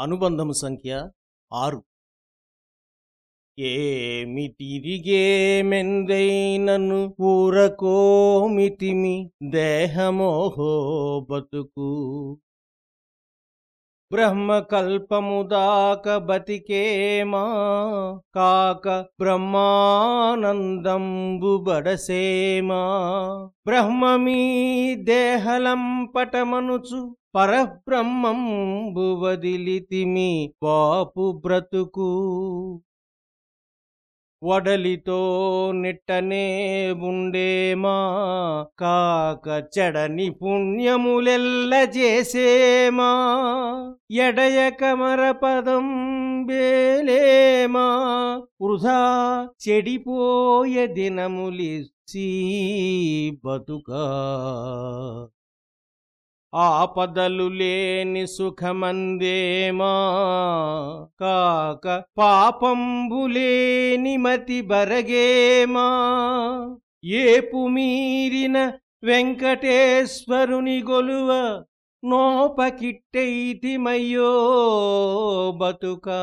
అనుబంధము సంఖ్య ఆరు. ఏమి తిరిగేమెందైనను ఊరకోమితిమి దేహమోహో బతుకు. బ్రహ్మకల్పముదాక బతికేమా కాక బ్రహ్మానందంబు బడసేమా? బ్రహ్మమీ దేహలం పటమనుచు పరబ్రహ్మంబు వదిలితిమి పాపు బ్రతుకు. వడలితో నెట్టనే ఉండేమా కాక చెడని పుణ్యములెల్ల చేసేమా? ఎడయ కమర పదం బేలేమా వృధా చెడిపోయే దినములిసి బతుకా ఆపదలు లేని సుఖమందేమా? కాక పాపంబులేని మతి బరగేమా? ఏపు మీరిన వెంకటేశ్వరుని గొలువ నోపకిట్టైతిమయ్యో బతుకా.